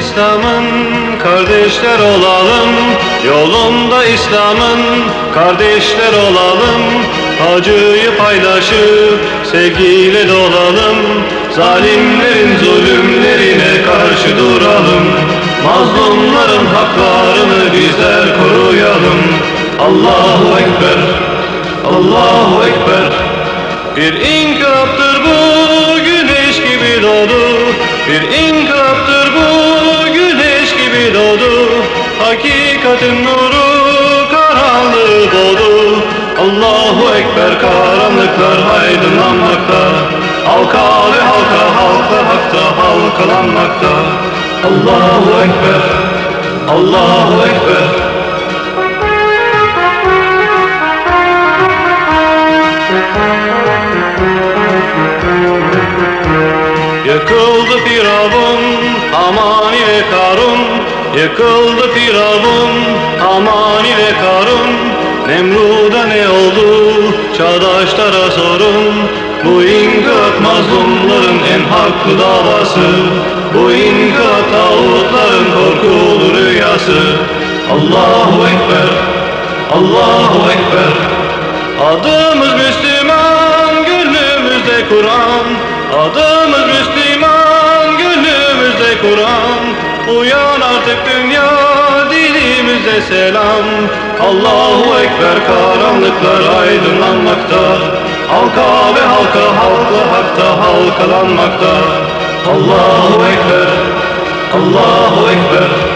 İslam'ın kardeşler olalım. Yolunda İslam'ın kardeşler olalım. Acıyı paylaşıp sevgiyle dolalım. Zalimlerin zulümlerine karşı duralım. Mazlumların haklarını bizler koruyalım. Allahu Ekber, Allahu Ekber. Bir inkılaptır bu güneş gibi doğdu Bir inkılaptır Hakikatin nuru karanlığı doğdu. Allahu Ekber karanlıklar aydınlanmakta. Halka ve halka halka hakta halkalanmakta. Allahu Ekber Allahu Ekber. Yıkıldı Firavun, Haman ile Karun Yıkıldı Firavun, Haman ile Karun. Nemrud'a ne oldu, çağdaşlara sorun. Bu inkılap mazlumların en haklı davası. Bu inkılap tağutların korkulu rüyası. Allahu Ekber, Allahu Ekber. Adımız Müslüman, dünya, dilimizde selam. Allahu Ekber, karanlıklar aydınlanmakta. Halka ve halka, halka hakta halkalanmakta. Allahu Ekber, Allahu Ekber